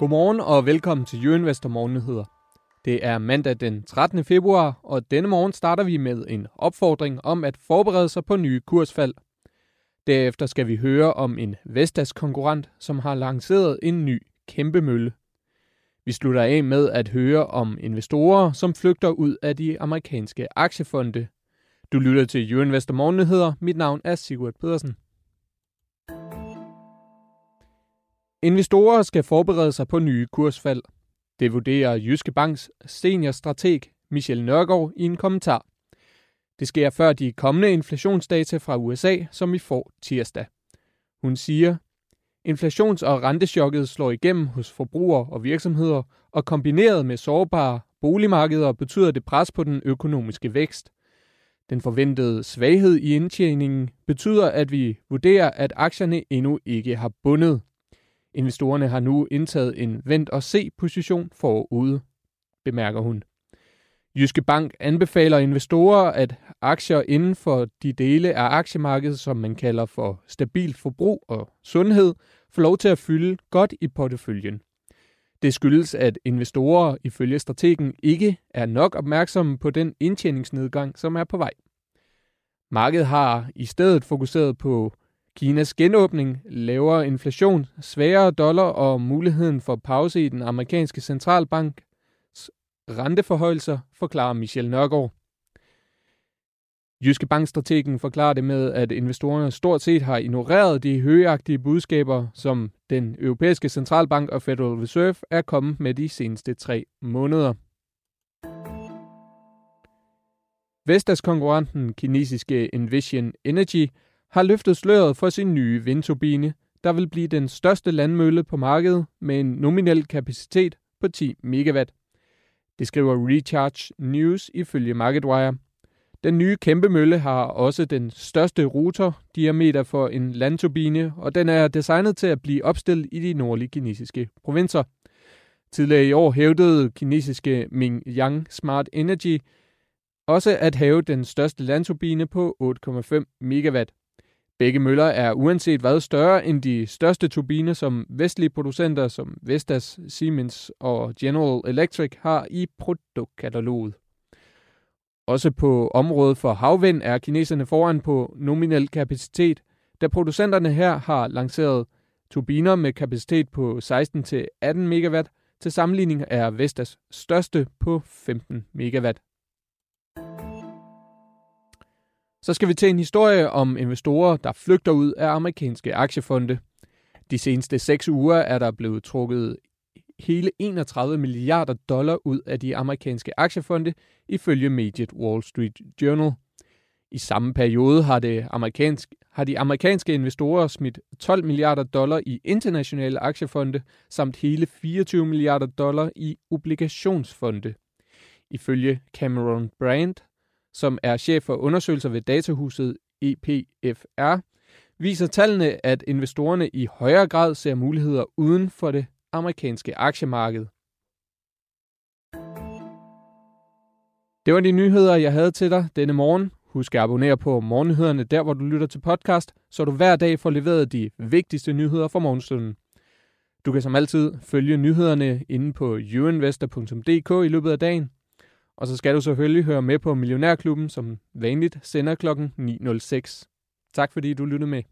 Godmorgen og velkommen til Jørgen Vester Morgennyheder. Det er mandag den 13. februar, og denne morgen starter vi med en opfordring om at forberede sig på nye kursfald. Derefter skal vi høre om en Vestas konkurrent, som har lanceret en ny kæmpe mølle. Vi slutter af med at høre om investorer, som flygter ud af de amerikanske aktiefonde. Du lytter til Jørgen Vester Morgennyheder. Mit navn er Sigurd Pedersen. Investorer skal forberede sig på nye kursfald. Det vurderer Jyske Banks seniorstrateg Michel Nørgaard i en kommentar. Det sker før de kommende inflationsdata fra USA, som vi får tirsdag. Hun siger, inflations- og rentechokket slår igennem hos forbrugere og virksomheder, og kombineret med sårbare boligmarkeder betyder det pres på den økonomiske vækst. Den forventede svaghed i indtjeningen betyder, at vi vurderer, at aktierne endnu ikke har bundet. Investorerne har nu indtaget en vent-og-se-position forude, bemærker hun. Jyske Bank anbefaler investorer, at aktier inden for de dele af aktiemarkedet, som man kalder for stabilt forbrug og sundhed, får lov til at fylde godt i porteføljen. Det skyldes, at investorer ifølge strategen ikke er nok opmærksomme på den indtjeningsnedgang, som er på vej. Markedet har i stedet fokuseret på Kinas genåbning, lavere inflation, svagere dollar og muligheden for pause i den amerikanske centralbanks renteforhøjelser, forklarer Michel Nørgaard. Jyske Bankstrategen forklarer det med, at investorerne stort set har ignoreret de højagtige budskaber, som den europæiske centralbank og Federal Reserve er kommet med de seneste tre måneder. Vestas konkurrenten kinesiske Envision Energy har løftet sløret for sin nye vindturbine, der vil blive den største landmølle på markedet med en nominel kapacitet på 10 megawatt. Det skriver Recharge News ifølge MarketWire. Den nye kæmpe mølle har også den største rotordiameter for en landturbine, og den er designet til at blive opstillet i de nordlige kinesiske provinser. Tidligere i år hævdede kinesiske Mingyang Smart Energy også at have den største landturbine på 8,5 megawatt. Begge møller er uanset hvad større end de største turbiner, som vestlige producenter som Vestas, Siemens og General Electric har i produktkataloget. Også på området for havvind er kineserne foran på nominel kapacitet, da producenterne her har lanceret turbiner med kapacitet på 16-18 MW. Til sammenligning er Vestas største på 15 megawatt. Så skal vi til en historie om investorer, der flygter ud af amerikanske aktiefonde. De seneste seks uger er der blevet trukket hele 31 milliarder dollar ud af de amerikanske aktiefonde, ifølge mediet Wall Street Journal. I samme periode har, det amerikansk, har de amerikanske investorer smidt 12 milliarder dollar i internationale aktiefonde, samt hele 24 milliarder dollar i obligationsfonde. Ifølge Cameron Brandt, som er chef for undersøgelser ved datahuset EPFR, viser tallene, at investorerne i højere grad ser muligheder uden for det amerikanske aktiemarked. Det var de nyheder, jeg havde til dig denne morgen. Husk at abonnere på Morgennyhederne, der hvor du lytter til podcast, så du hver dag får leveret de vigtigste nyheder fra morgenstunden. Du kan som altid følge nyhederne inde på youinvestor.dk i løbet af dagen. Og så skal du selvfølgelig høre med på Millionærklubben, som vanligt sender klokken 9.06. Tak fordi du lyttede med.